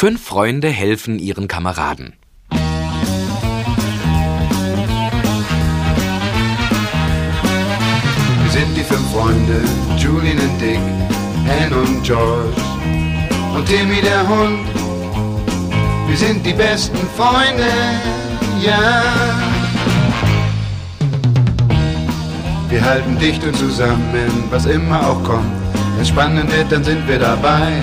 Fünf Freunde helfen ihren Kameraden. Wir sind die fünf Freunde, Julian und Dick, Ann und George und Timmy der Hund. Wir sind die besten Freunde, ja. Wir halten dicht und zusammen, was immer auch kommt. Wenn es spannend wird, dann sind wir dabei.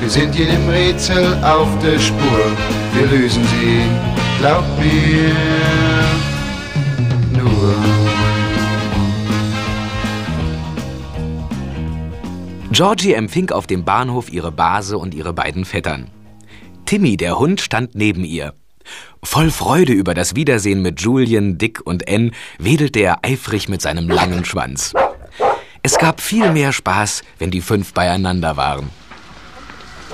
Wir sind jedem Rätsel auf der Spur, wir lösen sie, glaub mir, nur. Georgie empfing auf dem Bahnhof ihre Base und ihre beiden Vettern. Timmy, der Hund, stand neben ihr. Voll Freude über das Wiedersehen mit Julian, Dick und Ann wedelte er eifrig mit seinem langen Schwanz. Es gab viel mehr Spaß, wenn die fünf beieinander waren.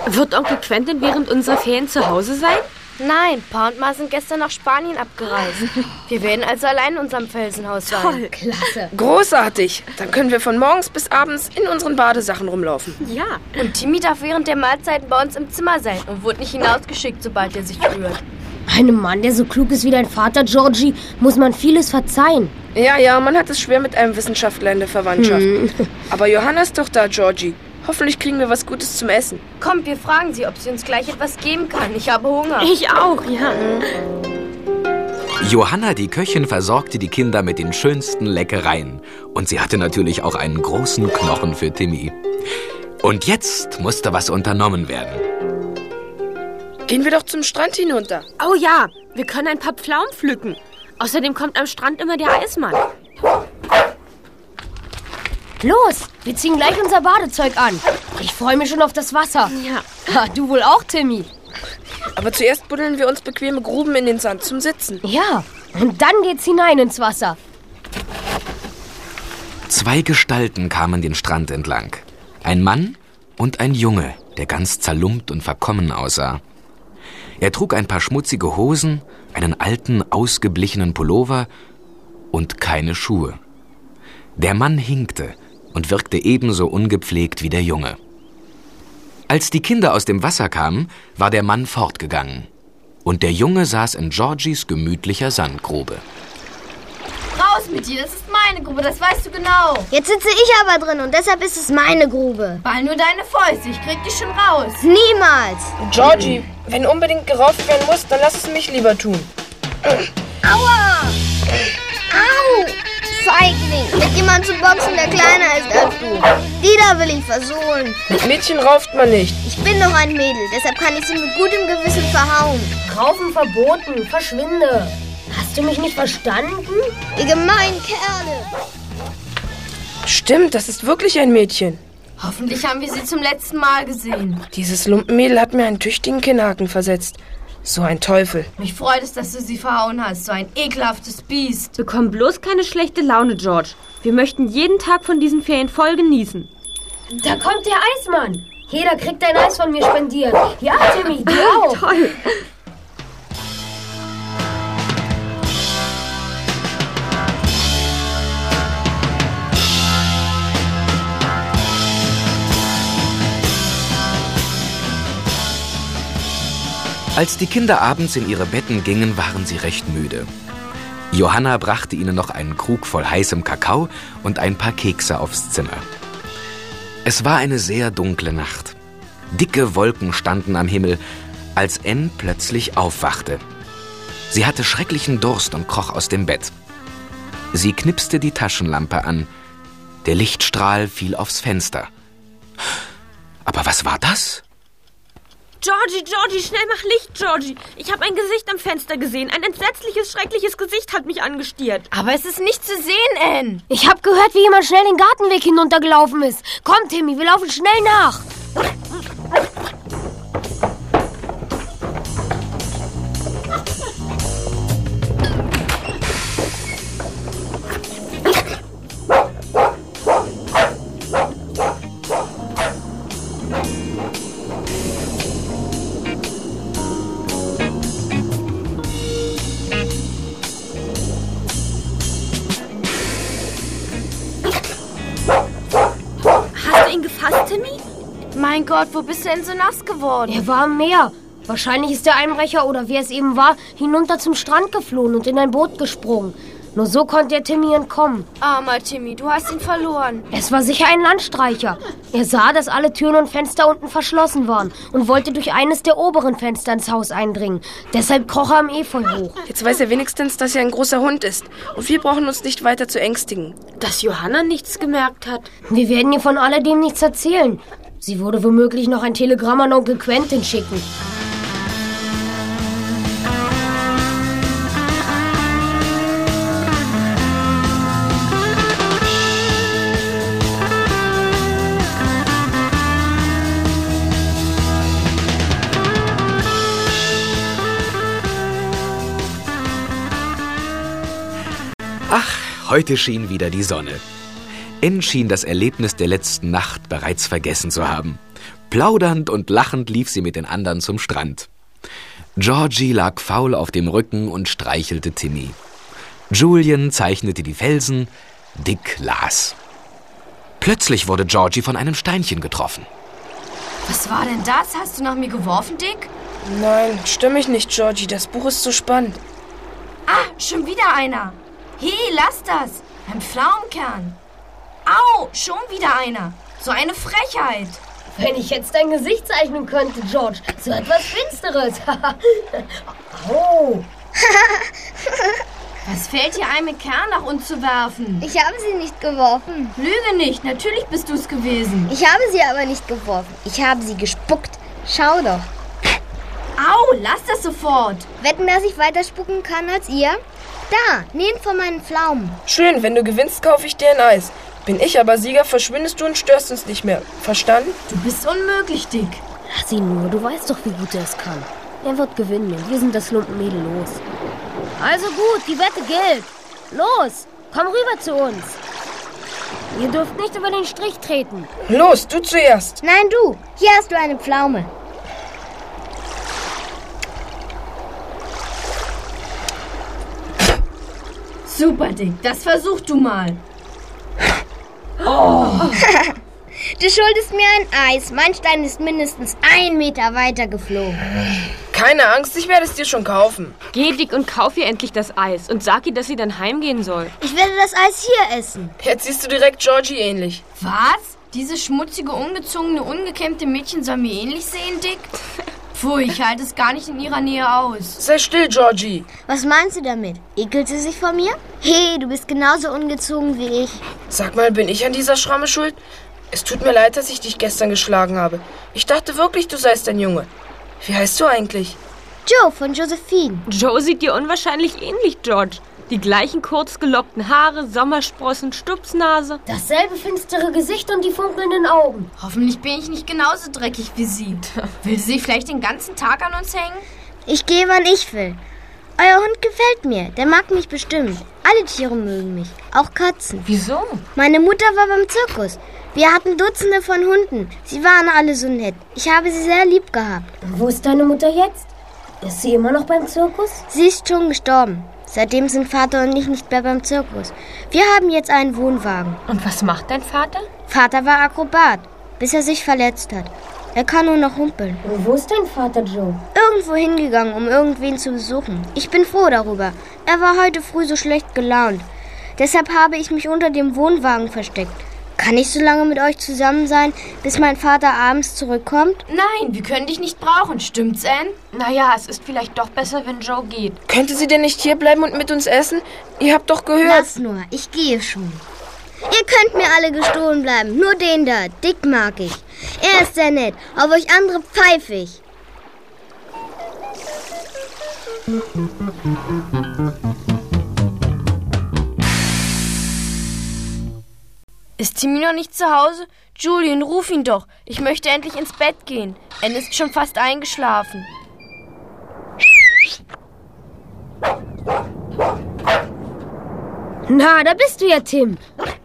Wird Onkel Quentin während unserer Ferien zu Hause sein? Nein, Pa und Ma sind gestern nach Spanien abgereist. Wir werden also allein in unserem Felsenhaus sein. Toll. Klasse. Großartig. Dann können wir von morgens bis abends in unseren Badesachen rumlaufen. Ja. Und Timmy darf während der Mahlzeiten bei uns im Zimmer sein und wurde nicht hinausgeschickt, sobald er sich rührt. Einem Mann, der so klug ist wie dein Vater, Georgie, muss man vieles verzeihen. Ja, ja, man hat es schwer mit einem Wissenschaftler in der Verwandtschaft. Aber Johanna ist doch da, Georgie. Hoffentlich kriegen wir was Gutes zum Essen. Kommt, wir fragen sie, ob sie uns gleich etwas geben kann. Ich habe Hunger. Ich auch, ja. Johanna, die Köchin, versorgte die Kinder mit den schönsten Leckereien. Und sie hatte natürlich auch einen großen Knochen für Timmy. Und jetzt musste was unternommen werden. Gehen wir doch zum Strand hinunter. Oh ja, wir können ein paar Pflaumen pflücken. Außerdem kommt am Strand immer der Eismann. Los, wir ziehen gleich unser Badezeug an. Ich freue mich schon auf das Wasser. Ja. Du wohl auch, Timmy. Aber zuerst buddeln wir uns bequeme Gruben in den Sand zum Sitzen. Ja, und dann geht's hinein ins Wasser. Zwei Gestalten kamen den Strand entlang. Ein Mann und ein Junge, der ganz zerlumpt und verkommen aussah. Er trug ein paar schmutzige Hosen, einen alten, ausgeblichenen Pullover und keine Schuhe. Der Mann hinkte und wirkte ebenso ungepflegt wie der Junge. Als die Kinder aus dem Wasser kamen, war der Mann fortgegangen. Und der Junge saß in Georgies gemütlicher Sandgrube. Raus mit dir, das ist meine Grube, das weißt du genau. Jetzt sitze ich aber drin und deshalb ist es meine Grube. Ball nur deine Fäuste, ich krieg dich schon raus. Niemals. Georgie, wenn unbedingt gerauft werden muss, dann lass es mich lieber tun. Aua. Au. Feigling. Mit jemand zu boxen, der kleiner ist als du. Die da will ich versohlen. Mit Mädchen rauft man nicht. Ich bin doch ein Mädel, deshalb kann ich sie mit gutem Gewissen verhauen. Raufen verboten, verschwinde. Hast du mich nicht verstanden? Ihr gemeinen Kerle. Stimmt, das ist wirklich ein Mädchen. Hoffentlich haben wir sie zum letzten Mal gesehen. Dieses Lumpenmädel hat mir einen tüchtigen Kinnhaken versetzt. So ein Teufel. Mich freut es, dass du sie verhauen hast, so ein ekelhaftes Biest. Bekomm bloß keine schlechte Laune, George. Wir möchten jeden Tag von diesen Ferien voll genießen. Da kommt der Eismann. Jeder kriegt ein Eis von mir spendiert. Ja, Timmy, du auch. Toll. Als die Kinder abends in ihre Betten gingen, waren sie recht müde. Johanna brachte ihnen noch einen Krug voll heißem Kakao und ein paar Kekse aufs Zimmer. Es war eine sehr dunkle Nacht. Dicke Wolken standen am Himmel, als Ann plötzlich aufwachte. Sie hatte schrecklichen Durst und kroch aus dem Bett. Sie knipste die Taschenlampe an. Der Lichtstrahl fiel aufs Fenster. Aber was war das? Georgie, Georgie, schnell mach Licht, Georgie. Ich habe ein Gesicht am Fenster gesehen. Ein entsetzliches, schreckliches Gesicht hat mich angestiert. Aber es ist nicht zu sehen, Anne. Ich habe gehört, wie jemand schnell den Gartenweg hinuntergelaufen ist. Komm, Timmy, wir laufen schnell nach. Mein Gott, wo bist du denn so nass geworden? Er war am Meer. Wahrscheinlich ist der Einbrecher oder wer es eben war, hinunter zum Strand geflohen und in ein Boot gesprungen. Nur so konnte er Timmy entkommen. Armer Timmy, du hast ihn verloren. Es war sicher ein Landstreicher. Er sah, dass alle Türen und Fenster unten verschlossen waren und wollte durch eines der oberen Fenster ins Haus eindringen. Deshalb kroch er am Efeu hoch. Jetzt weiß er wenigstens, dass er ein großer Hund ist. Und wir brauchen uns nicht weiter zu ängstigen. Dass Johanna nichts gemerkt hat. Wir werden ihr von alledem nichts erzählen. Sie würde womöglich noch ein Telegramm an Onkel Quentin schicken. Ach, heute schien wieder die Sonne. N schien das Erlebnis der letzten Nacht bereits vergessen zu haben. Plaudernd und lachend lief sie mit den anderen zum Strand. Georgie lag faul auf dem Rücken und streichelte Timmy. Julian zeichnete die Felsen, Dick las. Plötzlich wurde Georgie von einem Steinchen getroffen. Was war denn das? Hast du nach mir geworfen, Dick? Nein, stimme ich nicht, Georgie. Das Buch ist so spannend. Ah, schon wieder einer. Hey, lass das. Ein Pflaumenkern. Au, schon wieder einer. So eine Frechheit. Wenn ich jetzt dein Gesicht zeichnen könnte, George. So etwas Finsteres. oh. Was fällt dir ein, mit Kern nach uns zu werfen? Ich habe sie nicht geworfen. Lüge nicht, natürlich bist du es gewesen. Ich habe sie aber nicht geworfen. Ich habe sie gespuckt. Schau doch. Au, lass das sofort. Wetten, dass ich weiter spucken kann als ihr? Da, nehmt von meinen Pflaumen. Schön, wenn du gewinnst, kaufe ich dir ein Eis. Bin ich aber Sieger, verschwindest du und störst uns nicht mehr. Verstanden? Du bist unmöglich, Dick. Lass ihn nur, du weißt doch, wie gut er es kann. Er wird gewinnen und wir sind das Lumpenmädel los. Also gut, die Wette gilt. Los, komm rüber zu uns. Ihr dürft nicht über den Strich treten. Los, du zuerst. Nein, du. Hier hast du eine Pflaume. Super, Dick. Das versuch du mal. Du schuldest mir ein Eis. Mein Stein ist mindestens ein Meter weiter geflogen. Keine Angst, ich werde es dir schon kaufen. Geh, Dick, und kauf ihr endlich das Eis und sag ihr, dass sie dann heimgehen soll. Ich werde das Eis hier essen. Jetzt siehst du direkt Georgie ähnlich. Was? Dieses schmutzige, ungezogene, ungekämmte Mädchen soll mir ähnlich sehen, Dick? Pfui, ich halte es gar nicht in ihrer Nähe aus. Sei still, Georgie. Was meinst du damit? Ekelt sie sich vor mir? Hey, du bist genauso ungezogen wie ich. Sag mal, bin ich an dieser Schramme schuld? Es tut mir leid, dass ich dich gestern geschlagen habe. Ich dachte wirklich, du seist ein Junge. Wie heißt du eigentlich? Joe von Josephine. Joe sieht dir unwahrscheinlich ähnlich, George. Die gleichen kurz gelockten Haare, Sommersprossen, Stupsnase. Dasselbe finstere Gesicht und die funkelnden Augen. Hoffentlich bin ich nicht genauso dreckig wie sie. Will sie vielleicht den ganzen Tag an uns hängen? Ich gehe, wann ich will. Euer Hund gefällt mir. Der mag mich bestimmt. Alle Tiere mögen mich. Auch Katzen. Wieso? Meine Mutter war beim Zirkus. Wir hatten Dutzende von Hunden. Sie waren alle so nett. Ich habe sie sehr lieb gehabt. Wo ist deine Mutter jetzt? Ist sie immer noch beim Zirkus? Sie ist schon gestorben. Seitdem sind Vater und ich nicht mehr beim Zirkus. Wir haben jetzt einen Wohnwagen. Und was macht dein Vater? Vater war Akrobat, bis er sich verletzt hat. Er kann nur noch humpeln. Und wo ist dein Vater, Joe? Irgendwo hingegangen, um irgendwen zu besuchen. Ich bin froh darüber. Er war heute früh so schlecht gelaunt. Deshalb habe ich mich unter dem Wohnwagen versteckt. Kann ich so lange mit euch zusammen sein, bis mein Vater abends zurückkommt? Nein, wir können dich nicht brauchen, stimmt's, Anne? Naja, es ist vielleicht doch besser, wenn Joe geht. Könnte sie denn nicht hierbleiben und mit uns essen? Ihr habt doch gehört. Lass nur, ich gehe schon. Ihr könnt mir alle gestohlen bleiben, nur den da, Dick mag ich. Er ist sehr nett, auf euch andere pfeife ich. Ist Timmy noch nicht zu Hause? Julian, ruf ihn doch. Ich möchte endlich ins Bett gehen. Anne ist schon fast eingeschlafen. Na, da bist du ja, Tim.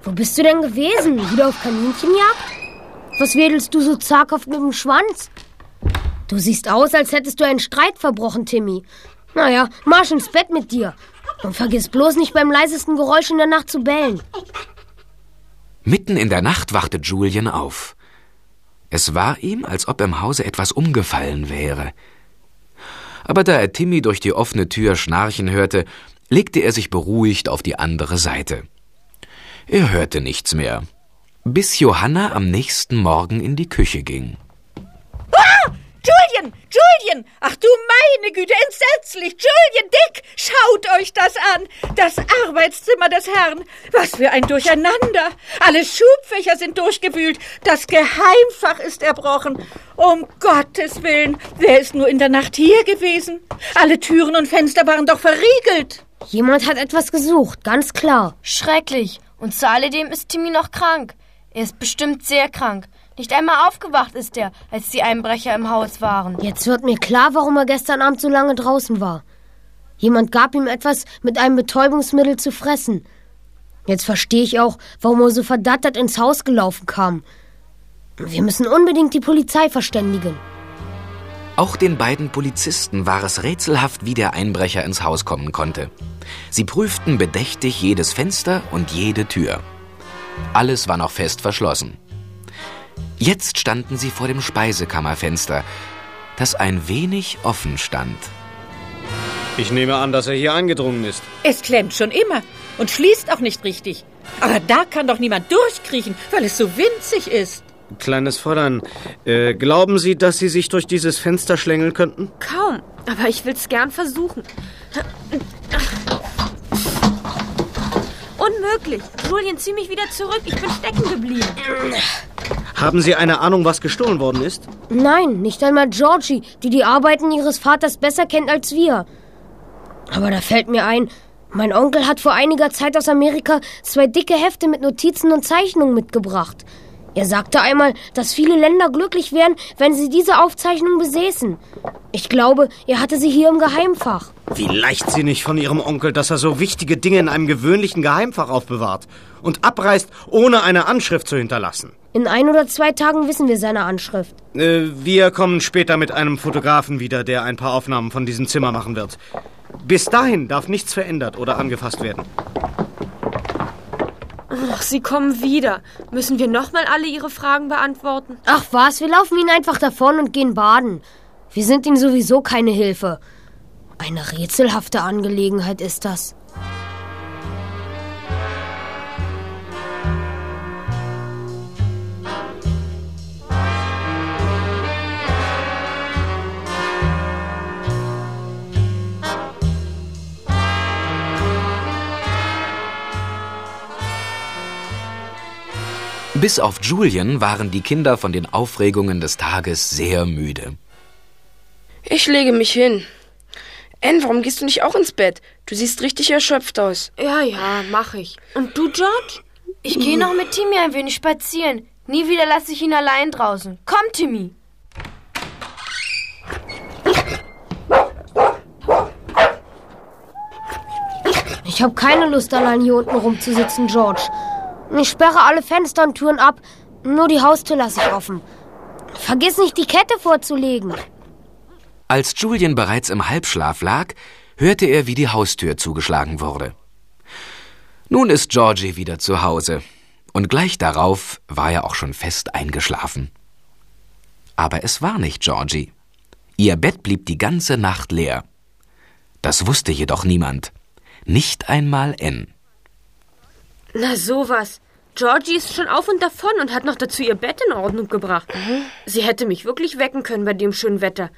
Wo bist du denn gewesen? Wieder auf Kaninchenjagd? Was wedelst du so zaghaft mit dem Schwanz? Du siehst aus, als hättest du einen Streit verbrochen, Timmy. Naja, marsch ins Bett mit dir. Und vergiss bloß nicht beim leisesten Geräusch in der Nacht zu bellen. Mitten in der Nacht wachte Julian auf. Es war ihm, als ob im Hause etwas umgefallen wäre. Aber da er Timmy durch die offene Tür schnarchen hörte, legte er sich beruhigt auf die andere Seite. Er hörte nichts mehr, bis Johanna am nächsten Morgen in die Küche ging. Julian, Julian, ach du meine Güte, entsetzlich. Julian, Dick, schaut euch das an. Das Arbeitszimmer des Herrn. Was für ein Durcheinander. Alle Schubfächer sind durchgewühlt. Das Geheimfach ist erbrochen. Um Gottes Willen, wer ist nur in der Nacht hier gewesen? Alle Türen und Fenster waren doch verriegelt. Jemand hat etwas gesucht, ganz klar. Schrecklich. Und zu alledem ist Timmy noch krank. Er ist bestimmt sehr krank. Nicht einmal aufgewacht ist er, als die Einbrecher im Haus waren. Jetzt wird mir klar, warum er gestern Abend so lange draußen war. Jemand gab ihm etwas mit einem Betäubungsmittel zu fressen. Jetzt verstehe ich auch, warum er so verdattert ins Haus gelaufen kam. Wir müssen unbedingt die Polizei verständigen. Auch den beiden Polizisten war es rätselhaft, wie der Einbrecher ins Haus kommen konnte. Sie prüften bedächtig jedes Fenster und jede Tür. Alles war noch fest verschlossen. Jetzt standen sie vor dem Speisekammerfenster, das ein wenig offen stand. Ich nehme an, dass er hier eingedrungen ist. Es klemmt schon immer und schließt auch nicht richtig. Aber da kann doch niemand durchkriechen, weil es so winzig ist. Kleines Fräulein, äh, glauben Sie, dass Sie sich durch dieses Fenster schlängeln könnten? Kaum, aber ich will's gern versuchen. Unmöglich. Julian, zieh mich wieder zurück. Ich bin stecken geblieben. Haben Sie eine Ahnung, was gestohlen worden ist? Nein, nicht einmal Georgie, die die Arbeiten ihres Vaters besser kennt als wir. Aber da fällt mir ein, mein Onkel hat vor einiger Zeit aus Amerika zwei dicke Hefte mit Notizen und Zeichnungen mitgebracht. Er sagte einmal, dass viele Länder glücklich wären, wenn sie diese Aufzeichnung besäßen. Ich glaube, er hatte sie hier im Geheimfach. Wie leichtsinnig von Ihrem Onkel, dass er so wichtige Dinge in einem gewöhnlichen Geheimfach aufbewahrt und abreißt, ohne eine Anschrift zu hinterlassen. In ein oder zwei Tagen wissen wir seine Anschrift. Äh, wir kommen später mit einem Fotografen wieder, der ein paar Aufnahmen von diesem Zimmer machen wird. Bis dahin darf nichts verändert oder angefasst werden. Ach, sie kommen wieder. Müssen wir nochmal alle ihre Fragen beantworten? Ach was, wir laufen ihnen einfach davon und gehen baden. Wir sind ihnen sowieso keine Hilfe. Eine rätselhafte Angelegenheit ist das. Bis auf Julian waren die Kinder von den Aufregungen des Tages sehr müde. Ich lege mich hin. Ann, warum gehst du nicht auch ins Bett? Du siehst richtig erschöpft aus. Ja, ja, mach ich. Und du, George? Ich gehe noch mit Timmy ein wenig spazieren. Nie wieder lasse ich ihn allein draußen. Komm, Timmy. Ich habe keine Lust, allein hier unten rumzusitzen, George. Ich sperre alle Fenster und Türen ab. Nur die Haustür lasse ich offen. Vergiss nicht, die Kette vorzulegen. Als Julian bereits im Halbschlaf lag, hörte er, wie die Haustür zugeschlagen wurde. Nun ist Georgie wieder zu Hause, und gleich darauf war er auch schon fest eingeschlafen. Aber es war nicht Georgie. Ihr Bett blieb die ganze Nacht leer. Das wusste jedoch niemand. Nicht einmal Ann. Na sowas. Georgie ist schon auf und davon und hat noch dazu ihr Bett in Ordnung gebracht. Sie hätte mich wirklich wecken können bei dem schönen Wetter.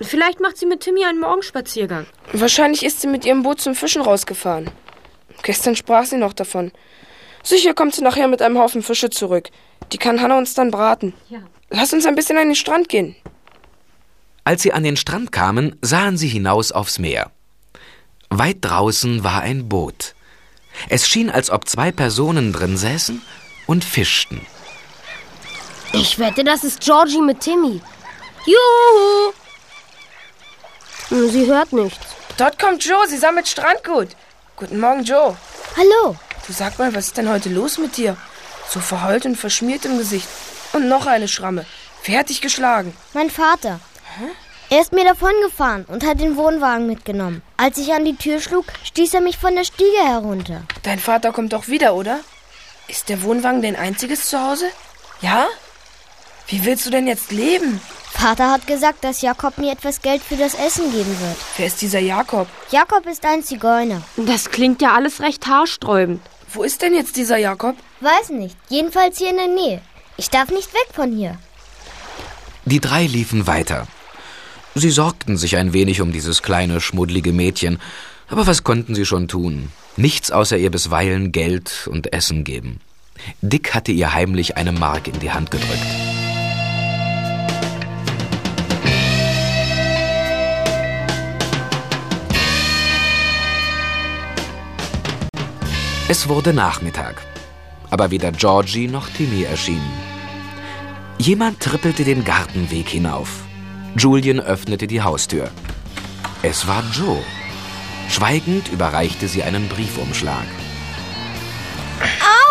Vielleicht macht sie mit Timmy einen Morgenspaziergang. Wahrscheinlich ist sie mit ihrem Boot zum Fischen rausgefahren. Gestern sprach sie noch davon. Sicher kommt sie nachher mit einem Haufen Fische zurück. Die kann Hannah uns dann braten. Ja. Lass uns ein bisschen an den Strand gehen. Als sie an den Strand kamen, sahen sie hinaus aufs Meer. Weit draußen war ein Boot. Es schien, als ob zwei Personen drin säßen und fischten. Ich wette, das ist Georgie mit Timmy. Juhu! Hm, Sie hört nichts. Dort kommt Joe, sie sammelt Strandgut. Guten Morgen, Joe. Hallo. Du sag mal, was ist denn heute los mit dir? So verheult und verschmiert im Gesicht. Und noch eine Schramme. Dich geschlagen? Mein Vater. Er ist mir davongefahren und hat den Wohnwagen mitgenommen. Als ich an die Tür schlug, stieß er mich von der Stiege herunter. Dein Vater kommt doch wieder, oder? Ist der Wohnwagen dein einziges Zuhause? Ja? Wie willst du denn jetzt leben? Vater hat gesagt, dass Jakob mir etwas Geld für das Essen geben wird. Wer ist dieser Jakob? Jakob ist ein Zigeuner. Das klingt ja alles recht haarsträubend. Wo ist denn jetzt dieser Jakob? Weiß nicht. Jedenfalls hier in der Nähe. Ich darf nicht weg von hier. Die drei liefen weiter. Sie sorgten sich ein wenig um dieses kleine, schmuddlige Mädchen, aber was konnten sie schon tun? Nichts außer ihr bisweilen Geld und Essen geben. Dick hatte ihr heimlich eine Mark in die Hand gedrückt. Es wurde Nachmittag, aber weder Georgie noch Timmy erschienen. Jemand trippelte den Gartenweg hinauf. Julian öffnete die Haustür. Es war Joe. Schweigend überreichte sie einen Briefumschlag.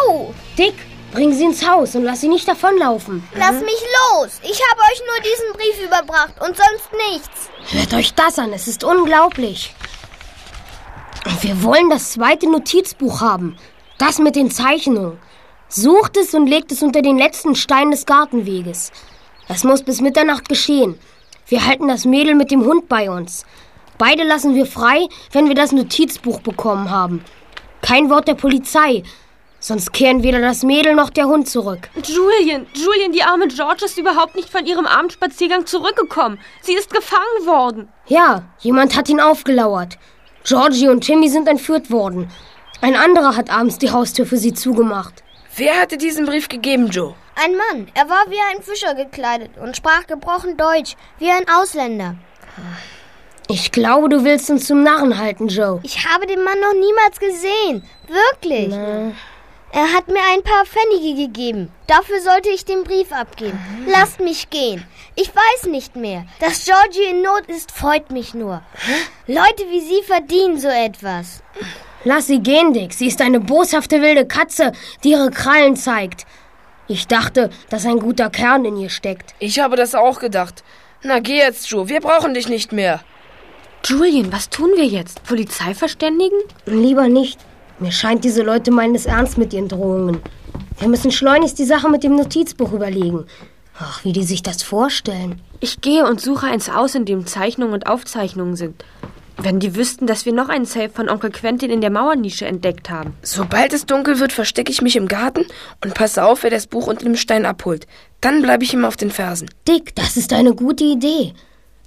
Au! Dick, bring sie ins Haus und lass sie nicht davonlaufen. Lass mich los! Ich habe euch nur diesen Brief überbracht und sonst nichts. Hört euch das an, es ist unglaublich. Wir wollen das zweite Notizbuch haben. Das mit den Zeichnungen. Sucht es und legt es unter den letzten Stein des Gartenweges. Es muss bis Mitternacht geschehen. Wir halten das Mädel mit dem Hund bei uns. Beide lassen wir frei, wenn wir das Notizbuch bekommen haben. Kein Wort der Polizei, sonst kehren weder das Mädel noch der Hund zurück. Julian, Julian, die arme George ist überhaupt nicht von ihrem Abendspaziergang zurückgekommen. Sie ist gefangen worden. Ja, jemand hat ihn aufgelauert. Georgie und Timmy sind entführt worden. Ein anderer hat abends die Haustür für sie zugemacht. Wer hatte diesen Brief gegeben, Joe? Ein Mann. Er war wie ein Fischer gekleidet und sprach gebrochen Deutsch, wie ein Ausländer. Ich glaube, du willst uns zum Narren halten, Joe. Ich habe den Mann noch niemals gesehen. Wirklich. Er hat mir ein paar Pfennige gegeben. Dafür sollte ich den Brief abgeben. Lasst mich gehen. Ich weiß nicht mehr. Dass Georgie in Not ist, freut mich nur. Leute wie Sie verdienen so etwas. Lass sie gehen, Dick. Sie ist eine boshafte wilde Katze, die ihre Krallen zeigt. Ich dachte, dass ein guter Kern in ihr steckt. Ich habe das auch gedacht. Na geh jetzt, Joe, wir brauchen dich nicht mehr. Julian, was tun wir jetzt? Polizei verständigen? Lieber nicht. Mir scheint, diese Leute meinen es ernst mit ihren Drohungen. Wir müssen schleunigst die Sache mit dem Notizbuch überlegen. Ach, wie die sich das vorstellen. Ich gehe und suche eins aus, in dem Zeichnungen und Aufzeichnungen sind. Wenn die wüssten, dass wir noch einen Safe von Onkel Quentin in der Mauernische entdeckt haben. Sobald es dunkel wird, verstecke ich mich im Garten und passe auf, wer das Buch unter dem Stein abholt. Dann bleibe ich ihm auf den Fersen. Dick, das ist eine gute Idee.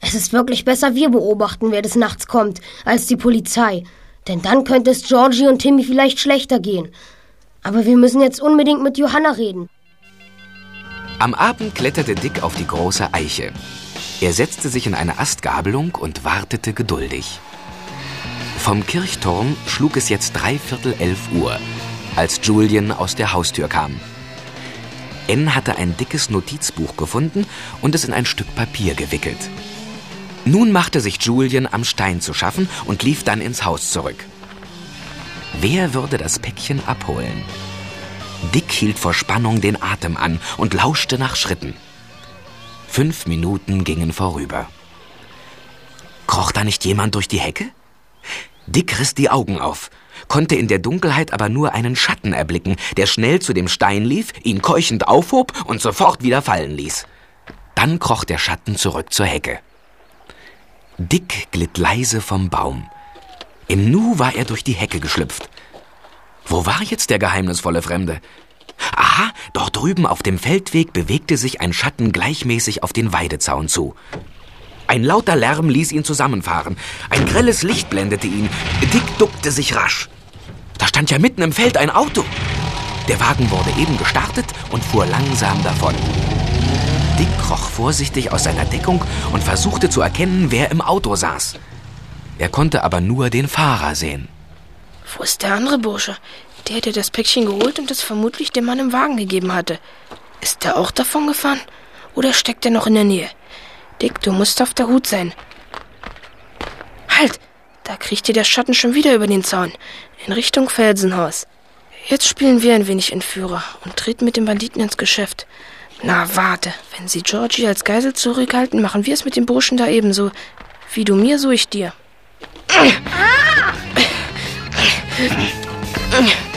Es ist wirklich besser, wir beobachten, wer des Nachts kommt, als die Polizei. Denn dann könnte es Georgie und Timmy vielleicht schlechter gehen. Aber wir müssen jetzt unbedingt mit Johanna reden. Am Abend kletterte Dick auf die große Eiche. Er setzte sich in eine Astgabelung und wartete geduldig. Vom Kirchturm schlug es jetzt dreiviertel elf Uhr, als Julian aus der Haustür kam. N hatte ein dickes Notizbuch gefunden und es in ein Stück Papier gewickelt. Nun machte sich Julian am Stein zu schaffen und lief dann ins Haus zurück. Wer würde das Päckchen abholen? Dick hielt vor Spannung den Atem an und lauschte nach Schritten. Fünf Minuten gingen vorüber. Kroch da nicht jemand durch die Hecke? Dick riss die Augen auf, konnte in der Dunkelheit aber nur einen Schatten erblicken, der schnell zu dem Stein lief, ihn keuchend aufhob und sofort wieder fallen ließ. Dann kroch der Schatten zurück zur Hecke. Dick glitt leise vom Baum. Im Nu war er durch die Hecke geschlüpft. Wo war jetzt der geheimnisvolle Fremde? Aha, dort drüben auf dem Feldweg bewegte sich ein Schatten gleichmäßig auf den Weidezaun zu. Ein lauter Lärm ließ ihn zusammenfahren. Ein grelles Licht blendete ihn. Dick duckte sich rasch. Da stand ja mitten im Feld ein Auto. Der Wagen wurde eben gestartet und fuhr langsam davon. Dick kroch vorsichtig aus seiner Deckung und versuchte zu erkennen, wer im Auto saß. Er konnte aber nur den Fahrer sehen. Wo ist der andere Bursche? Der, der das Päckchen geholt und es vermutlich dem Mann im Wagen gegeben hatte. Ist der auch davon gefahren? Oder steckt er noch in der Nähe? Dick, du musst auf der Hut sein. Halt! Da kriecht dir der Schatten schon wieder über den Zaun. In Richtung Felsenhaus. Jetzt spielen wir ein wenig Entführer und treten mit den Banditen ins Geschäft. Na, warte. Wenn sie Georgie als Geisel zurückhalten, machen wir es mit dem Burschen da ebenso. Wie du mir, so ich dir.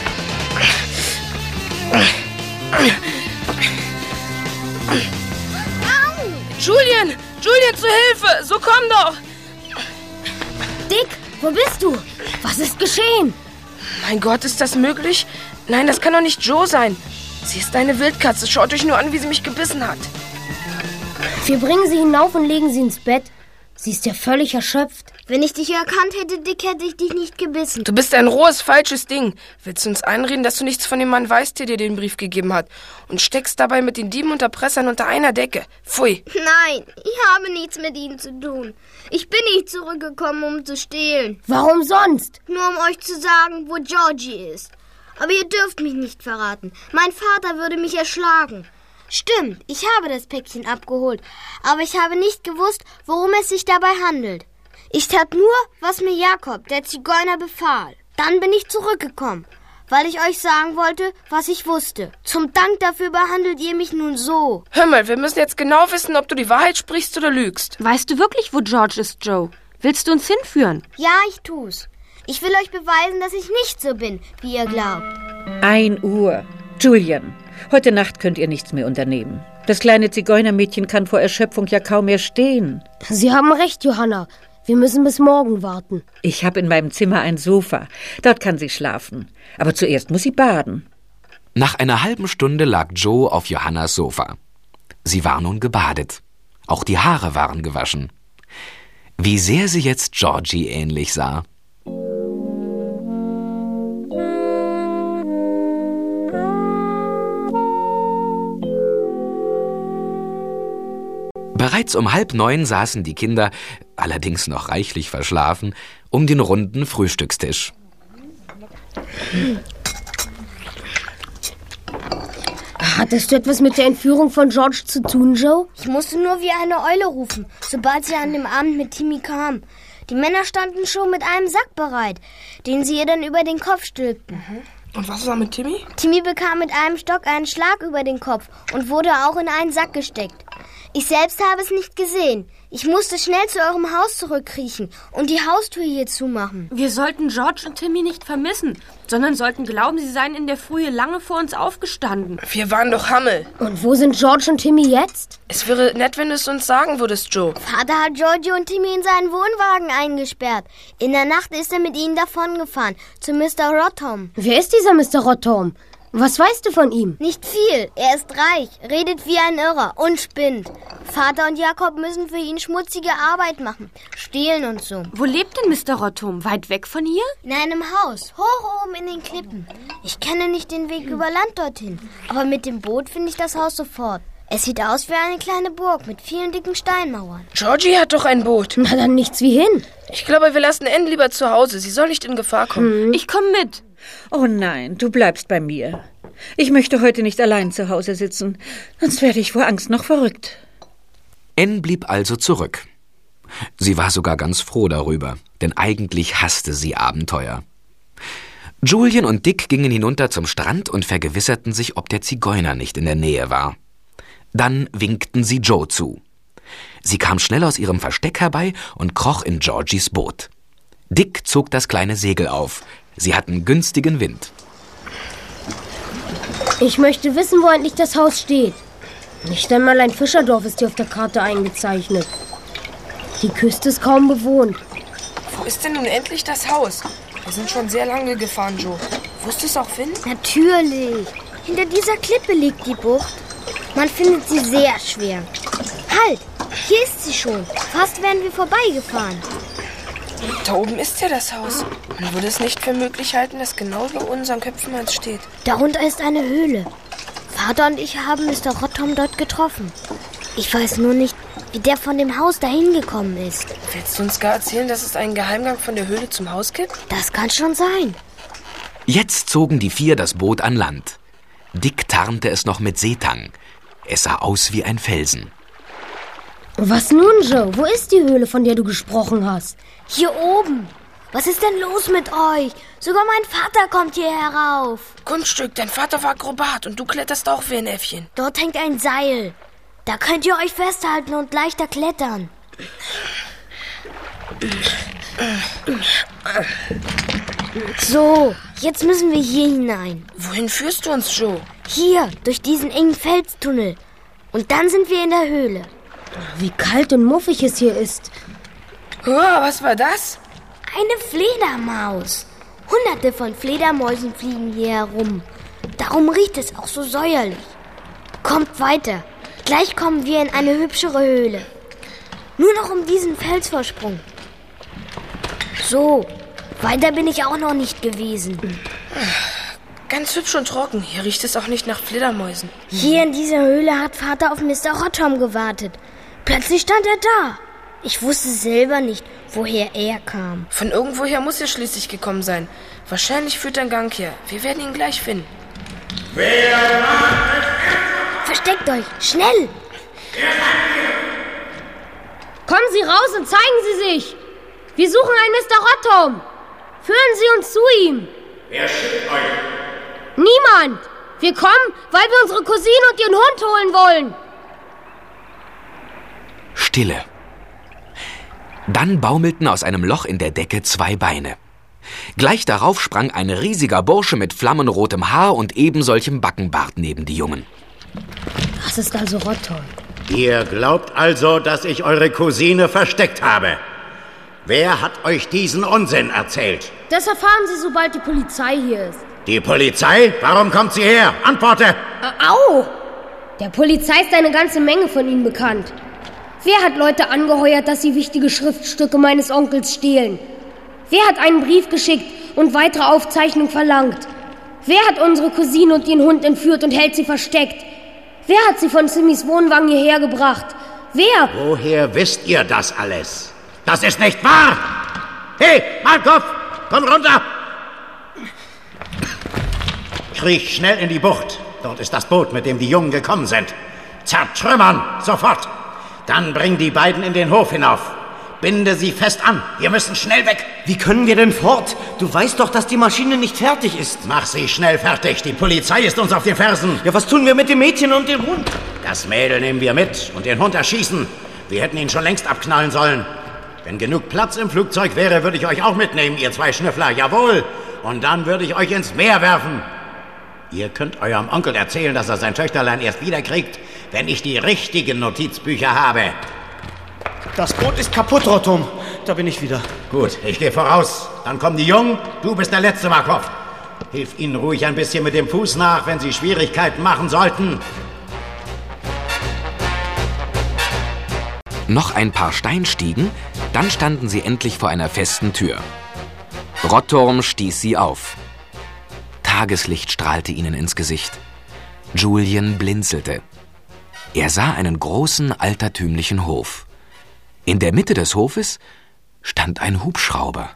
Julian! Julian, zu Hilfe! So komm doch! Dick, wo bist du? Was ist geschehen? Mein Gott, ist das möglich? Nein, das kann doch nicht Joe sein. Sie ist eine Wildkatze. Schaut euch nur an, wie sie mich gebissen hat. Wir bringen sie hinauf und legen sie ins Bett. Sie ist ja völlig erschöpft. Wenn ich dich erkannt hätte, Dick, hätte ich dich nicht gebissen. Du bist ein rohes, falsches Ding. Willst du uns einreden, dass du nichts von dem Mann weißt, der dir den Brief gegeben hat? Und steckst dabei mit den Dieben und Erpressern unter einer Decke? Pfui. Nein, ich habe nichts mit ihnen zu tun. Ich bin nicht zurückgekommen, um zu stehlen. Warum sonst? Nur um euch zu sagen, wo Georgie ist. Aber ihr dürft mich nicht verraten. Mein Vater würde mich erschlagen. Stimmt, ich habe das Päckchen abgeholt, aber ich habe nicht gewusst, worum es sich dabei handelt. Ich tat nur, was mir Jakob, der Zigeuner, befahl. Dann bin ich zurückgekommen, weil ich euch sagen wollte, was ich wusste. Zum Dank dafür behandelt ihr mich nun so. Hör mal, wir müssen jetzt genau wissen, ob du die Wahrheit sprichst oder lügst. Weißt du wirklich, wo George ist, Joe? Willst du uns hinführen? Ja, ich tu's. Ich will euch beweisen, dass ich nicht so bin, wie ihr glaubt. Ein Uhr. Julian, heute Nacht könnt ihr nichts mehr unternehmen. Das kleine Zigeunermädchen kann vor Erschöpfung ja kaum mehr stehen. Sie haben recht, Johanna. Wir müssen bis morgen warten. Ich habe in meinem Zimmer ein Sofa. Dort kann sie schlafen. Aber zuerst muss sie baden. Nach einer halben Stunde lag Joe auf Johannas Sofa. Sie war nun gebadet. Auch die Haare waren gewaschen. Wie sehr sie jetzt Georgie ähnlich sah. Bereits um halb neun saßen die Kinder, allerdings noch reichlich verschlafen, um den runden Frühstückstisch. Hattest du etwas mit der Entführung von George zu tun, Joe? Ich musste nur wie eine Eule rufen, sobald sie an dem Abend mit Timmy kam. Die Männer standen schon mit einem Sack bereit, den sie ihr dann über den Kopf stülpten. Und was war mit Timmy? Timmy bekam mit einem Stock einen Schlag über den Kopf und wurde auch in einen Sack gesteckt. Ich selbst habe es nicht gesehen. Ich musste schnell zu eurem Haus zurückkriechen und die Haustür hier zumachen. Wir sollten George und Timmy nicht vermissen, sondern sollten glauben, sie seien in der Frühe lange vor uns aufgestanden. Wir waren doch Hammel. Und wo sind George und Timmy jetzt? Es wäre nett, wenn du es uns sagen würdest, Joe. Vater hat Georgie und Timmy in seinen Wohnwagen eingesperrt. In der Nacht ist er mit ihnen davongefahren, zu Mr. Rotom. Wer ist dieser Mr. Rottom? Was weißt du von ihm? Nicht viel. Er ist reich, redet wie ein Irrer und spinnt. Vater und Jakob müssen für ihn schmutzige Arbeit machen, stehlen und so. Wo lebt denn Mr. Rottum? Weit weg von hier? In einem Haus, hoch oben in den Klippen. Ich kenne nicht den Weg über Land dorthin, aber mit dem Boot finde ich das Haus sofort. Es sieht aus wie eine kleine Burg mit vielen dicken Steinmauern. Georgie hat doch ein Boot. Na dann nichts wie hin. Ich glaube, wir lassen Anne lieber zu Hause. Sie soll nicht in Gefahr kommen. Ich komme mit. Oh nein, du bleibst bei mir. Ich möchte heute nicht allein zu Hause sitzen, sonst werde ich vor Angst noch verrückt. Anne blieb also zurück. Sie war sogar ganz froh darüber, denn eigentlich hasste sie Abenteuer. Julian und Dick gingen hinunter zum Strand und vergewisserten sich, ob der Zigeuner nicht in der Nähe war. Dann winkten sie Joe zu. Sie kam schnell aus ihrem Versteck herbei und kroch in Georgies Boot. Dick zog das kleine Segel auf. Sie hatten günstigen Wind. Ich möchte wissen, wo endlich das Haus steht. Nicht einmal ein Fischerdorf ist hier auf der Karte eingezeichnet. Die Küste ist kaum bewohnt. Wo ist denn nun endlich das Haus? Wir sind schon sehr lange gefahren, Joe. Wusstest du auch, Finn? Natürlich. Hinter dieser Klippe liegt die Bucht. Man findet sie sehr schwer. Halt, hier ist sie schon. Fast wären wir vorbeigefahren. Da oben ist ja das Haus. Man würde es nicht für möglich halten, dass genau über unseren Köpfen eins steht. Darunter ist eine Höhle. Vater und ich haben Mr. Rottom dort getroffen. Ich weiß nur nicht, wie der von dem Haus dahin gekommen ist. Willst du uns gar erzählen, dass es einen Geheimgang von der Höhle zum Haus gibt? Das kann schon sein. Jetzt zogen die vier das Boot an Land. Dick tarnte es noch mit Seetang. Es sah aus wie ein Felsen. Was nun, Joe? Wo ist die Höhle, von der du gesprochen hast? Hier oben. Was ist denn los mit euch? Sogar mein Vater kommt hier herauf. Kunststück, dein Vater war Akrobat und du kletterst auch wie ein Äffchen. Dort hängt ein Seil. Da könnt ihr euch festhalten und leichter klettern. So, jetzt müssen wir hier hinein. Wohin führst du uns, Joe? Hier, durch diesen engen Felstunnel. Und dann sind wir in der Höhle. Wie kalt und muffig es hier ist. Oh, was war das? Eine Fledermaus. Hunderte von Fledermäusen fliegen hier herum. Darum riecht es auch so säuerlich. Kommt weiter. Gleich kommen wir in eine hübschere Höhle. Nur noch um diesen Felsvorsprung. So, weiter bin ich auch noch nicht gewesen. Ganz hübsch und trocken. Hier riecht es auch nicht nach Fledermäusen. Hier in dieser Höhle hat Vater auf Mr. Rottom gewartet. Plötzlich stand er da. Ich wusste selber nicht, woher er kam. Von irgendwoher muss er schließlich gekommen sein. Wahrscheinlich führt ein Gang hier. Wir werden ihn gleich finden. Versteckt euch, schnell! Kommen Sie raus und zeigen Sie sich. Wir suchen einen Mr. Rottom. Führen Sie uns zu ihm. Wer schickt euch? Niemand. Wir kommen, weil wir unsere Cousine und ihren Hund holen wollen. Stille. Dann baumelten aus einem Loch in der Decke zwei Beine. Gleich darauf sprang ein riesiger Bursche mit flammenrotem Haar und ebensolchem Backenbart neben die Jungen. Das ist also Rottom. Ihr glaubt also, dass ich eure Cousine versteckt habe. Wer hat euch diesen Unsinn erzählt? Das erfahren Sie, sobald die Polizei hier ist. Die Polizei? Warum kommt sie her? Antworte! Äh, au! Der Polizei ist eine ganze Menge von Ihnen bekannt. Wer hat Leute angeheuert, dass sie wichtige Schriftstücke meines Onkels stehlen? Wer hat einen Brief geschickt und weitere Aufzeichnungen verlangt? Wer hat unsere Cousine und ihren Hund entführt und hält sie versteckt? Wer hat sie von Simmys Wohnwagen hierher gebracht? Wer? Woher wisst ihr das alles? Das ist nicht wahr! Hey, Markov, komm runter! Kriech schnell in die Bucht. Dort ist das Boot, mit dem die Jungen gekommen sind. Zertrümmern, sofort! Dann bring die beiden in den Hof hinauf. Binde sie fest an. Wir müssen schnell weg. Wie können wir denn fort? Du weißt doch, dass die Maschine nicht fertig ist. Mach sie schnell fertig. Die Polizei ist uns auf den Fersen. Ja, was tun wir mit dem Mädchen und dem Hund? Das Mädel nehmen wir mit und den Hund erschießen. Wir hätten ihn schon längst abknallen sollen. Wenn genug Platz im Flugzeug wäre, würde ich euch auch mitnehmen, ihr zwei Schnüffler. Jawohl. Und dann würde ich euch ins Meer werfen. Ihr könnt eurem Onkel erzählen, dass er sein Töchterlein erst wiederkriegt, wenn ich die richtigen Notizbücher habe. Das Boot ist kaputt, Rottum. Da bin ich wieder. Gut, ich gehe voraus. Dann kommen die Jungen. Du bist der Letzte, Markov. Hilf ihnen ruhig ein bisschen mit dem Fuß nach, wenn sie Schwierigkeiten machen sollten. Noch ein paar Steinstiegen, dann standen sie endlich vor einer festen Tür. Rotturm stieß sie auf. Tageslicht strahlte ihnen ins Gesicht. Julian blinzelte. Er sah einen großen altertümlichen Hof. In der Mitte des Hofes stand ein Hubschrauber.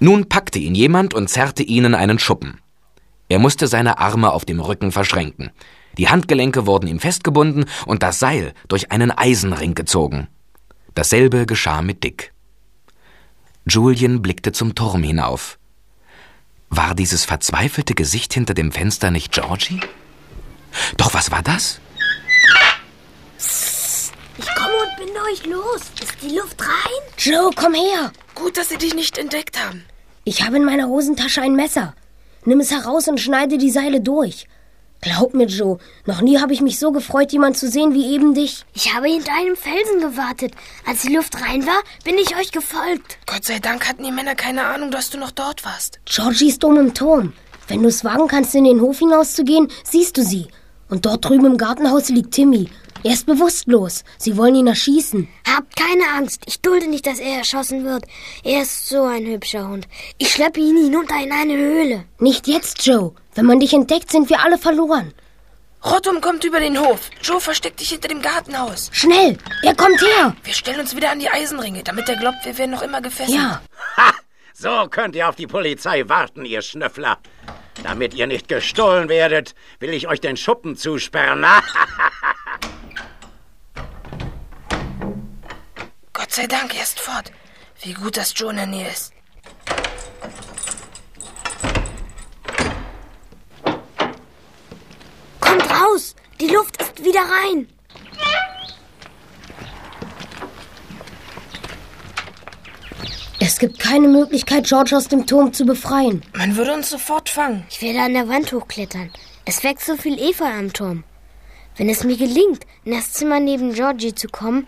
Nun packte ihn jemand und zerrte ihnen einen Schuppen. Er musste seine Arme auf dem Rücken verschränken. Die Handgelenke wurden ihm festgebunden und das Seil durch einen Eisenring gezogen. Dasselbe geschah mit Dick. Julian blickte zum Turm hinauf. War dieses verzweifelte Gesicht hinter dem Fenster nicht Georgie? Doch was war das? Binde euch los. Ist die Luft rein? Joe, komm her. Gut, dass sie dich nicht entdeckt haben. Ich habe in meiner Hosentasche ein Messer. Nimm es heraus und schneide die Seile durch. Glaub mir, Joe, noch nie habe ich mich so gefreut, jemand zu sehen wie eben dich. Ich habe hinter einem Felsen gewartet. Als die Luft rein war, bin ich euch gefolgt. Gott sei Dank hatten die Männer keine Ahnung, dass du noch dort warst. Georgie ist oben im Turm. Wenn du es wagen kannst, in den Hof hinauszugehen, siehst du sie. Und dort drüben im Gartenhaus liegt Timmy. Er ist bewusstlos. Sie wollen ihn erschießen. Habt keine Angst. Ich dulde nicht, dass er erschossen wird. Er ist so ein hübscher Hund. Ich schleppe ihn hinunter in eine Höhle. Nicht jetzt, Joe. Wenn man dich entdeckt, sind wir alle verloren. Rottum kommt über den Hof. Joe, versteck dich hinter dem Gartenhaus. Schnell! Er kommt her! Wir stellen uns wieder an die Eisenringe, damit er glaubt, wir wären noch immer gefesselt. Ja. Ha! So könnt ihr auf die Polizei warten, ihr Schnüffler. Damit ihr nicht gestohlen werdet, will ich euch den Schuppen zusperren. Gott sei Dank, er ist fort. Wie gut, dass Joe in der Nähe ist. Kommt raus! Die Luft ist wieder rein. Es gibt keine Möglichkeit, George aus dem Turm zu befreien. Man würde uns sofort fangen. Ich werde an der Wand hochklettern. Es wächst so viel Efeu am Turm. Wenn es mir gelingt, in das Zimmer neben Georgie zu kommen,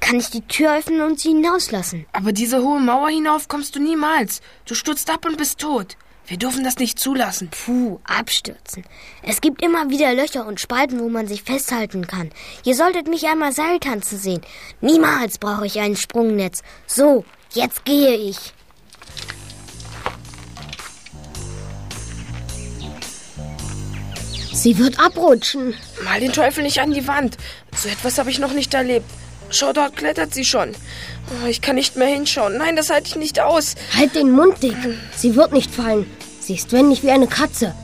kann ich die Tür öffnen und sie hinauslassen. Aber diese hohe Mauer hinauf kommst du niemals. Du stürzt ab und bist tot. Wir dürfen das nicht zulassen. Puh, abstürzen. Es gibt immer wieder Löcher und Spalten, wo man sich festhalten kann. Ihr solltet mich einmal Seiltanzen sehen. Niemals brauche ich ein Sprungnetz. So, jetzt gehe ich. Sie wird abrutschen. Mal den Teufel nicht an die Wand. So etwas habe ich noch nicht erlebt. Schau, dort klettert sie schon. Oh, ich kann nicht mehr hinschauen. Nein, das halte ich nicht aus. Halt den Mund dick. Sie wird nicht fallen. Sie ist wendig wie eine Katze.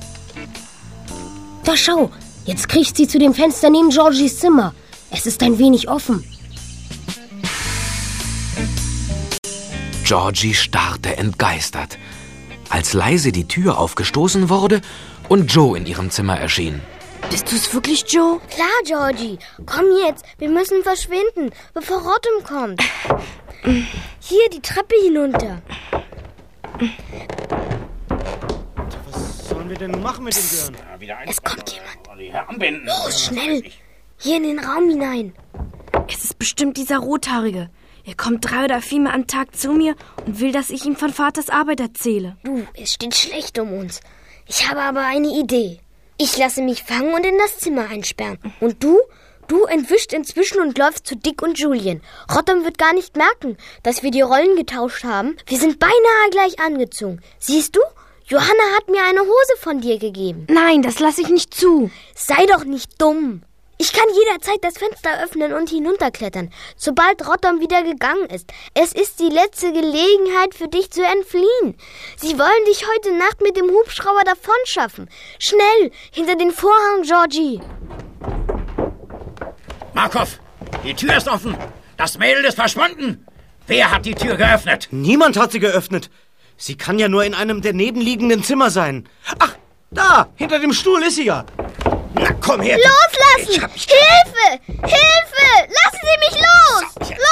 Da schau, jetzt kriecht sie zu dem Fenster neben Georgies Zimmer. Es ist ein wenig offen. Georgie starrte entgeistert, als leise die Tür aufgestoßen wurde und Joe in ihrem Zimmer erschien. Bist du es wirklich, Joe? Klar, Georgie. Komm jetzt. Wir müssen verschwinden, bevor Rotem kommt. Hier die Treppe hinunter. Was sollen wir denn machen mit den Gören? Es kommt jemand. Die Anbinden. Los, schnell. Hier in den Raum hinein. Es ist bestimmt dieser Rothaarige. Er kommt drei oder viermal am Tag zu mir und will, dass ich ihm von Vaters Arbeit erzähle. Du, es steht schlecht um uns. Ich habe aber eine Idee. Ich lasse mich fangen und in das Zimmer einsperren. Und du? Du entwischt inzwischen und läufst zu Dick und Julien. Rotterdam wird gar nicht merken, dass wir die Rollen getauscht haben. Wir sind beinahe gleich angezogen. Siehst du? Johanna hat mir eine Hose von dir gegeben. Nein, das lasse ich nicht zu. Sei doch nicht dumm. Ich kann jederzeit das Fenster öffnen und hinunterklettern, sobald Rotterdam wieder gegangen ist. Es ist die letzte Gelegenheit für dich zu entfliehen. Sie wollen dich heute Nacht mit dem Hubschrauber davonschaffen. Schnell, hinter den Vorhang, Georgie. Markov, die Tür ist offen. Das Mädel ist verschwunden. Wer hat die Tür geöffnet? Niemand hat sie geöffnet. Sie kann ja nur in einem der nebenliegenden Zimmer sein. Ach, da, hinter dem Stuhl ist sie ja. Na, komm her. Loslassen! Ich hab Hilfe! Hilfe! Lassen Sie mich los! Loslassen!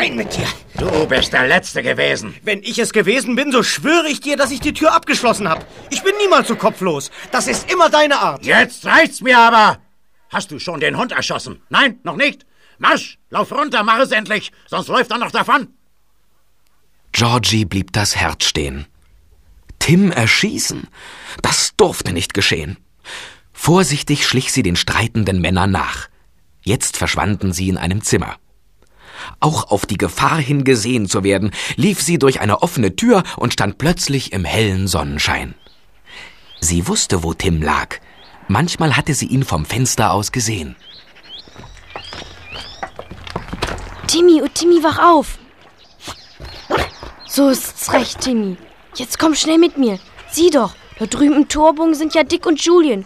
rein mit dir. Du bist der Letzte gewesen. Wenn ich es gewesen bin, so schwöre ich dir, dass ich die Tür abgeschlossen habe. Ich bin niemals so kopflos. Das ist immer deine Art. Jetzt reicht's mir aber. Hast du schon den Hund erschossen? Nein, noch nicht. Marsch, lauf runter, mach es endlich, sonst läuft er noch davon. Georgie blieb das Herz stehen. Tim erschießen? Das durfte nicht geschehen. Vorsichtig schlich sie den streitenden Männern nach. Jetzt verschwanden sie in einem Zimmer. Auch auf die Gefahr hin gesehen zu werden, lief sie durch eine offene Tür und stand plötzlich im hellen Sonnenschein. Sie wusste, wo Tim lag. Manchmal hatte sie ihn vom Fenster aus gesehen. Timmy, oh Timmy, wach auf. So ist's recht, Timmy. Jetzt komm schnell mit mir. Sieh doch, da drüben im Torbogen sind ja Dick und Julien.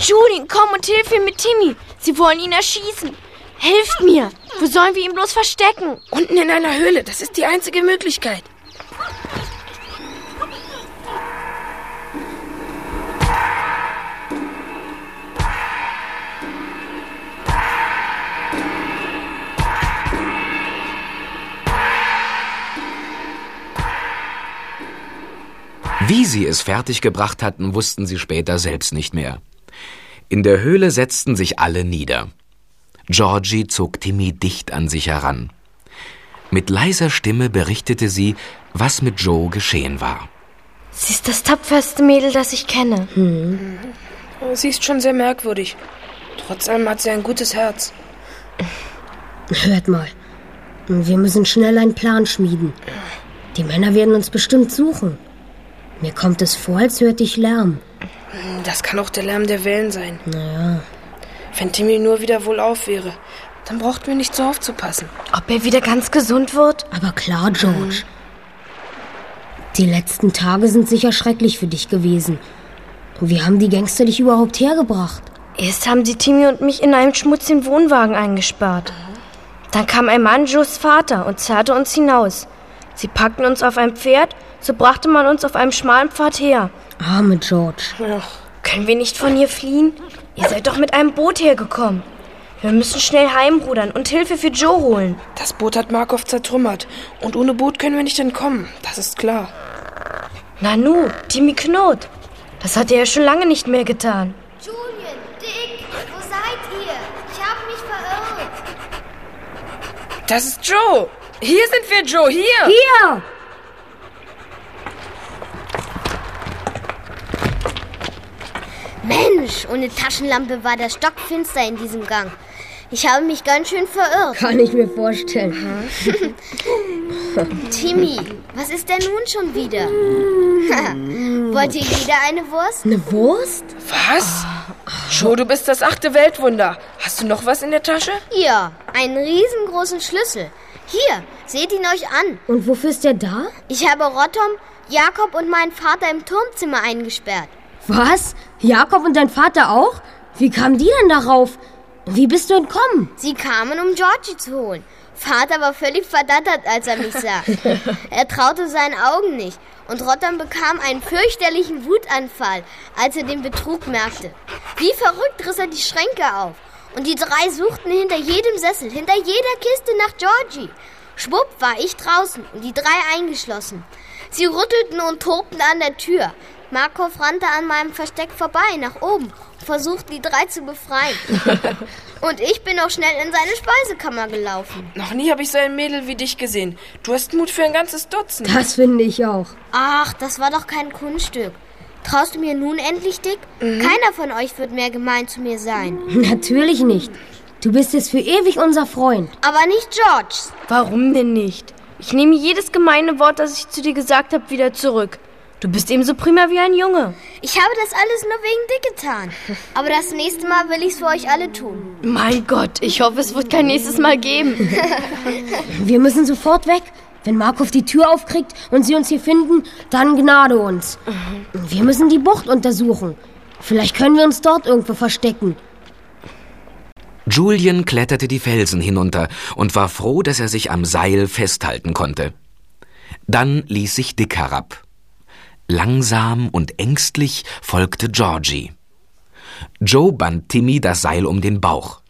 Julien, komm und hilf mir mit Timmy. Sie wollen ihn erschießen. Hilft mir. Wo sollen wir ihn bloß verstecken? Unten in einer Höhle. Das ist die einzige Möglichkeit. Wie sie es fertiggebracht hatten, wussten sie später selbst nicht mehr. In der Höhle setzten sich alle nieder. Georgie zog Timmy dicht an sich heran. Mit leiser Stimme berichtete sie, was mit Joe geschehen war. Sie ist das tapferste Mädel, das ich kenne. Sie ist schon sehr merkwürdig. Trotz allem hat sie ein gutes Herz. Hört mal. Wir müssen schnell einen Plan schmieden. Die Männer werden uns bestimmt suchen. Mir kommt es vor, als hörte ich Lärm. Das kann auch der Lärm der Wellen sein. Naja, Wenn Timmy nur wieder wohlauf wäre, dann brauchten wir nicht so aufzupassen. Ob er wieder ganz gesund wird? aber klar, George. Die letzten Tage sind sicher schrecklich für dich gewesen. Wie haben die Gangster dich überhaupt hergebracht? Erst haben sie Timmy und mich in einem schmutzigen Wohnwagen eingesperrt. Dann kam ein Mann, Joes Vater, und zerrte uns hinaus. Sie packten uns auf ein Pferd, so brachte man uns auf einem schmalen Pfad her. Arme George. Können wir nicht von hier fliehen? Ihr seid doch mit einem Boot hergekommen. Wir müssen schnell heimrudern und Hilfe für Joe holen. Das Boot hat Markov zertrümmert. Und ohne Boot können wir nicht entkommen. Das ist klar. Nanu, Timmy Knot. Das hat er ja schon lange nicht mehr getan. Julian, Dick, wo seid ihr? Ich habe mich verirrt. Das ist Joe. Hier sind wir, Joe, hier. Hier! Mensch, ohne Taschenlampe war das stockfinster in diesem Gang. Ich habe mich ganz schön verirrt. Kann ich mir vorstellen. Timmy, was ist denn nun schon wieder? Wollt ihr wieder eine Wurst? Eine Wurst? Was? Joe, du bist das achte Weltwunder. Hast du noch was in der Tasche? Ja, einen riesengroßen Schlüssel. Hier, seht ihn euch an. Und wofür ist der da? Ich habe Rottom, Jakob und meinen Vater im Turmzimmer eingesperrt. Was? Jakob und dein Vater auch? Wie kamen die denn darauf? Wie bist du entkommen? Sie kamen, um Georgie zu holen. Vater war völlig verdattert, als er mich sah. er traute seinen Augen nicht. Und Rottam bekam einen fürchterlichen Wutanfall, als er den Betrug merkte. Wie verrückt riss er die Schränke auf. Und die drei suchten hinter jedem Sessel, hinter jeder Kiste nach Georgie. Schwupp war ich draußen und die drei eingeschlossen. Sie rüttelten und tobten an der Tür. Markov rannte an meinem Versteck vorbei, nach oben, und versuchte die drei zu befreien. und ich bin auch schnell in seine Speisekammer gelaufen. Noch nie habe ich so ein Mädel wie dich gesehen. Du hast Mut für ein ganzes Dutzend. Das finde ich auch. Ach, das war doch kein Kunststück. Traust du mir nun endlich, Dick? Keiner von euch wird mehr gemein zu mir sein. Natürlich nicht. Du bist jetzt für ewig unser Freund. Aber nicht Georges. Warum denn nicht? Ich nehme jedes gemeine Wort, das ich zu dir gesagt habe, wieder zurück. Du bist ebenso prima wie ein Junge. Ich habe das alles nur wegen Dick getan. Aber das nächste Mal will ich's für euch alle tun. Mein Gott, ich hoffe, es wird kein nächstes Mal geben. Wir müssen sofort weg. Wenn Markov die Tür aufkriegt und sie uns hier finden, dann gnade uns. Wir müssen die Bucht untersuchen. Vielleicht können wir uns dort irgendwo verstecken. Julian kletterte die Felsen hinunter und war froh, dass er sich am Seil festhalten konnte. Dann ließ sich Dick herab. Langsam und ängstlich folgte Georgie. Joe band Timmy das Seil um den Bauch.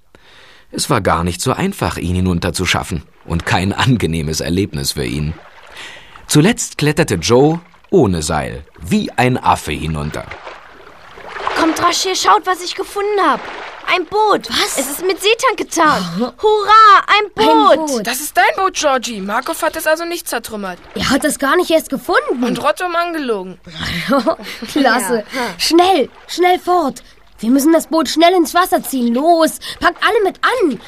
Es war gar nicht so einfach, ihn hinunterzuschaffen und kein angenehmes Erlebnis für ihn. Zuletzt kletterte Joe ohne Seil, wie ein Affe hinunter. Kommt rasch hier, schaut, was ich gefunden habe. Ein Boot. Was? Es ist mit Seetank getan. Hurra, ein Boot. Ein Boot. Das ist dein Boot, Georgie. Markov hat es also nicht zertrümmert. Er hat es gar nicht erst gefunden. Und Rottom angelogen. Klasse. Schnell, schnell fort. Wir müssen das Boot schnell ins Wasser ziehen. Los, packt alle mit an.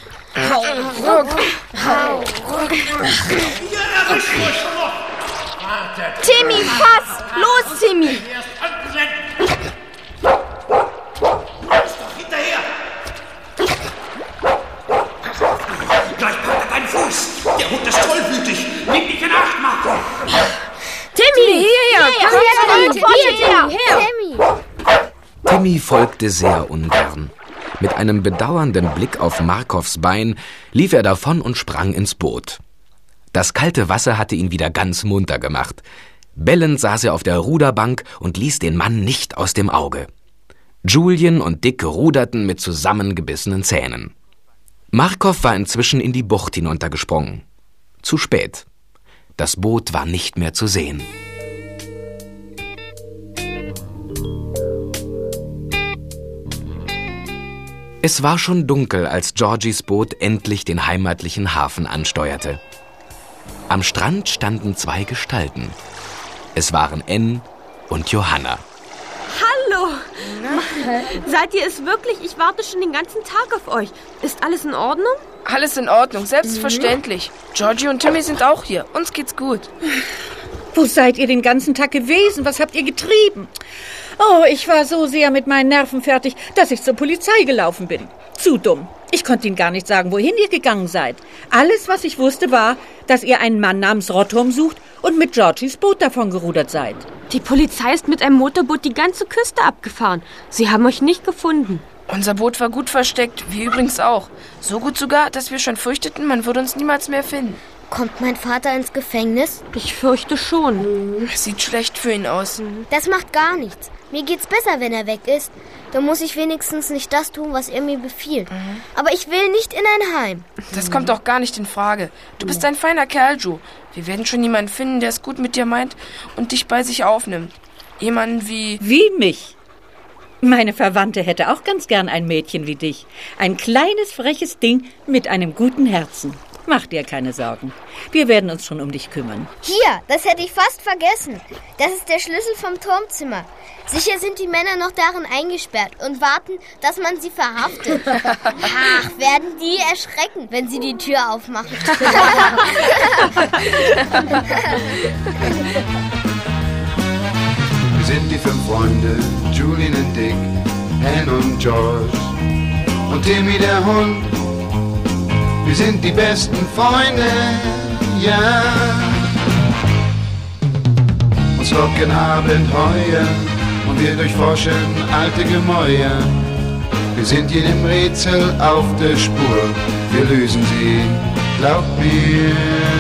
Timmy, fass. Los, Timmy. Ist tollwütig. Nimm dich in Acht, Marco. Timmy, hierher. Komm Timmy, her, her. Timmy. Timmy folgte sehr ungern. Mit einem bedauernden Blick auf Markovs Bein lief er davon und sprang ins Boot. Das kalte Wasser hatte ihn wieder ganz munter gemacht. Bellend saß er auf der Ruderbank und ließ den Mann nicht aus dem Auge. Julian und Dick ruderten mit zusammengebissenen Zähnen. Markov war inzwischen in die Bucht hinuntergesprungen. Zu spät. Das Boot war nicht mehr zu sehen. Es war schon dunkel, als Georgies Boot endlich den heimatlichen Hafen ansteuerte. Am Strand standen zwei Gestalten. Es waren Ann und Johanna. Hallo! Seid ihr es wirklich? Ich warte schon den ganzen Tag auf euch. Ist alles in Ordnung? Alles in Ordnung, selbstverständlich. Georgie und Timmy sind auch hier. Uns geht's gut. Wo seid ihr den ganzen Tag gewesen? Was habt ihr getrieben? Oh, ich war so sehr mit meinen Nerven fertig, dass ich zur Polizei gelaufen bin. Zu dumm. Ich konnte Ihnen gar nicht sagen, wohin ihr gegangen seid. Alles, was ich wusste, war, dass ihr einen Mann namens Rotturm sucht und mit Georgies Boot davon gerudert seid. Die Polizei ist mit einem Motorboot die ganze Küste abgefahren. Sie haben euch nicht gefunden. Unser Boot war gut versteckt, wir übrigens auch. So gut sogar, dass wir schon fürchteten, man würde uns niemals mehr finden. Kommt mein Vater ins Gefängnis? Ich fürchte schon. Sieht schlecht für ihn aus. Das macht gar nichts. Mir geht's besser, wenn er weg ist. Dann muss ich wenigstens nicht das tun, was er mir befiehlt. Aber ich will nicht in ein Heim. Das kommt auch gar nicht in Frage. Du bist ein feiner Kerl, Joe. Wir werden schon jemanden finden, der es gut mit dir meint und dich bei sich aufnimmt. Jemanden wie... Wie mich? Meine Verwandte hätte auch ganz gern ein Mädchen wie dich. Ein kleines, freches Ding mit einem guten Herzen. Mach dir keine Sorgen. Wir werden uns schon um dich kümmern. Hier, das hätte ich fast vergessen. Das ist der Schlüssel vom Turmzimmer. Sicher sind die Männer noch darin eingesperrt und warten, dass man sie verhaftet. Ach, werden die erschrecken, wenn sie die Tür aufmachen. Wir sind die fünf Freunde, Julian und Dick, Anne und George und Timmy der Hund. Wir sind die besten Freunde, ja. Uns locken Abenteuer und wir durchforschen alte Gemäuer. Wir sind jedem Rätsel auf der Spur, wir lösen sie, glaubt mir.